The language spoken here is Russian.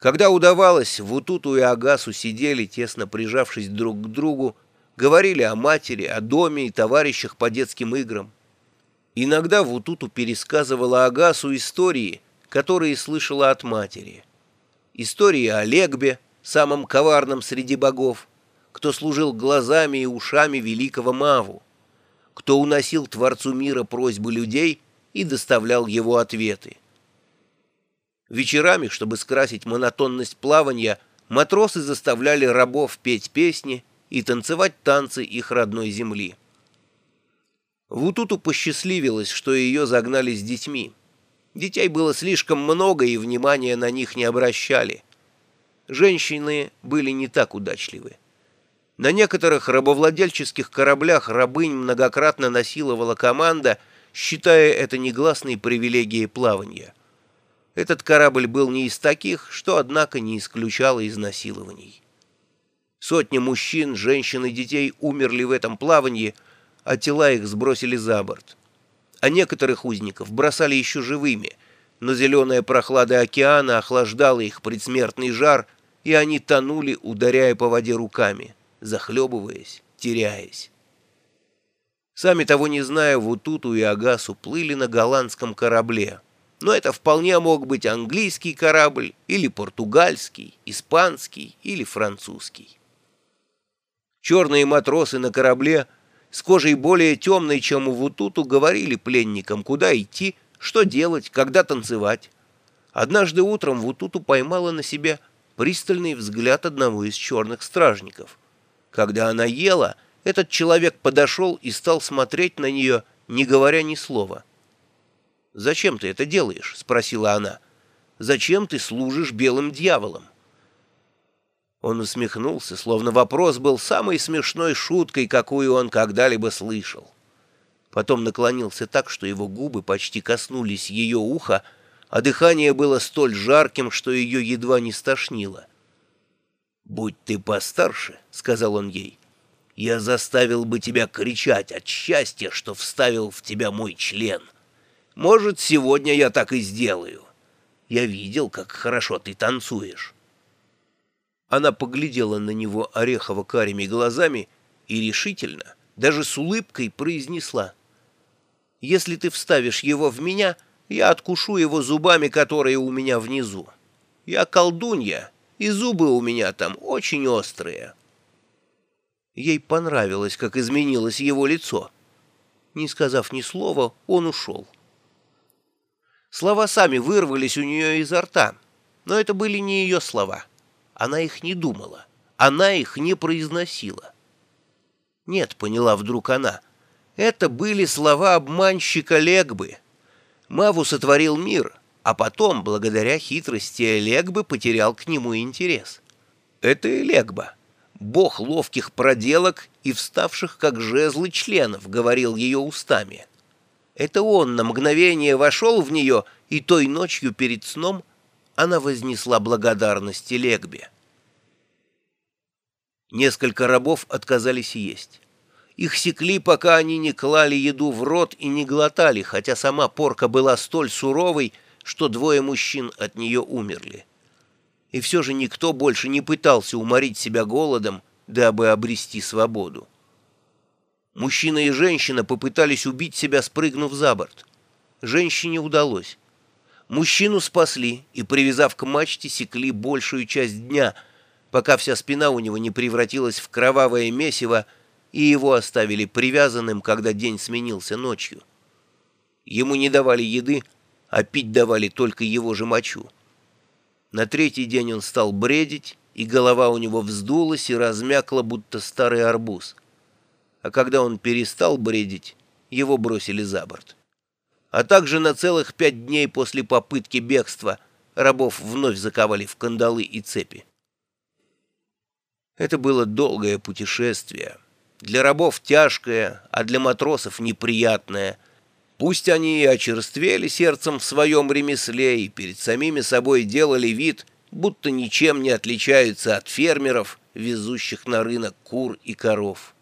Когда удавалось, Вутуту и Агасу сидели, тесно прижавшись друг к другу, говорили о матери, о доме и товарищах по детским играм. Иногда Вутуту пересказывала Агасу истории, которые слышала от матери. Истории о Легбе, самом коварном среди богов, кто служил глазами и ушами великого Маву, кто уносил Творцу мира просьбы людей и доставлял его ответы. Вечерами, чтобы скрасить монотонность плавания, матросы заставляли рабов петь песни и танцевать танцы их родной земли. Вутуту посчастливилось, что ее загнали с детьми. Детей было слишком много, и внимания на них не обращали. Женщины были не так удачливы. На некоторых рабовладельческих кораблях рабынь многократно насиловала команда, считая это негласной привилегией плавания. Этот корабль был не из таких, что, однако, не исключало изнасилований. Сотни мужчин, женщин и детей умерли в этом плавании, а тела их сбросили за борт. А некоторых узников бросали еще живыми, но зеленая прохлада океана охлаждала их предсмертный жар, и они тонули, ударяя по воде руками, захлебываясь, теряясь. Сами того не зная, Вутуту и Агасу плыли на голландском корабле — но это вполне мог быть английский корабль или португальский, испанский или французский. Черные матросы на корабле с кожей более темной, чем у Вутуту, говорили пленникам, куда идти, что делать, когда танцевать. Однажды утром Вутуту поймала на себя пристальный взгляд одного из черных стражников. Когда она ела, этот человек подошел и стал смотреть на нее, не говоря ни слова. «Зачем ты это делаешь?» — спросила она. «Зачем ты служишь белым дьяволом?» Он усмехнулся, словно вопрос был самой смешной шуткой, какую он когда-либо слышал. Потом наклонился так, что его губы почти коснулись ее уха, а дыхание было столь жарким, что ее едва не стошнило. «Будь ты постарше», — сказал он ей, — «я заставил бы тебя кричать от счастья, что вставил в тебя мой член». Может, сегодня я так и сделаю. Я видел, как хорошо ты танцуешь». Она поглядела на него орехово-карими глазами и решительно, даже с улыбкой, произнесла. «Если ты вставишь его в меня, я откушу его зубами, которые у меня внизу. Я колдунья, и зубы у меня там очень острые». Ей понравилось, как изменилось его лицо. Не сказав ни слова, он ушел. Слова сами вырвались у нее изо рта, но это были не ее слова. Она их не думала, она их не произносила. Нет, поняла вдруг она, это были слова обманщика Легбы. Маву сотворил мир, а потом, благодаря хитрости Легбы, потерял к нему интерес. Это и Легба, бог ловких проделок и вставших как жезлы членов, говорил ее устами. Это он на мгновение вошел в нее, и той ночью перед сном она вознесла благодарность Легбе. Несколько рабов отказались есть. Их секли, пока они не клали еду в рот и не глотали, хотя сама порка была столь суровой, что двое мужчин от нее умерли. И все же никто больше не пытался уморить себя голодом, дабы обрести свободу. Мужчина и женщина попытались убить себя, спрыгнув за борт. Женщине удалось. Мужчину спасли и, привязав к мачте, секли большую часть дня, пока вся спина у него не превратилась в кровавое месиво, и его оставили привязанным, когда день сменился ночью. Ему не давали еды, а пить давали только его же мочу. На третий день он стал бредить, и голова у него вздулась и размякла, будто старый арбуз а когда он перестал бредить, его бросили за борт. А также на целых пять дней после попытки бегства рабов вновь заковали в кандалы и цепи. Это было долгое путешествие. Для рабов тяжкое, а для матросов неприятное. Пусть они и очерствели сердцем в своем ремесле и перед самими собой делали вид, будто ничем не отличаются от фермеров, везущих на рынок кур и коров.